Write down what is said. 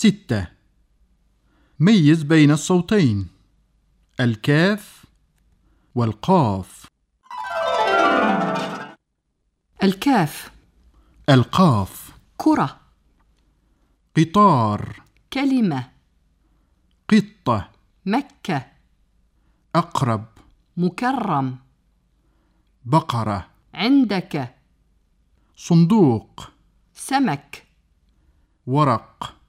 ستة. ميز بين الصوتين. الكاف والقاف. الكاف. القاف. كرة. قطار. كلمة. قطة. مكة. أقرب. مكرم. بقرة. عندك. صندوق. سمك. ورق.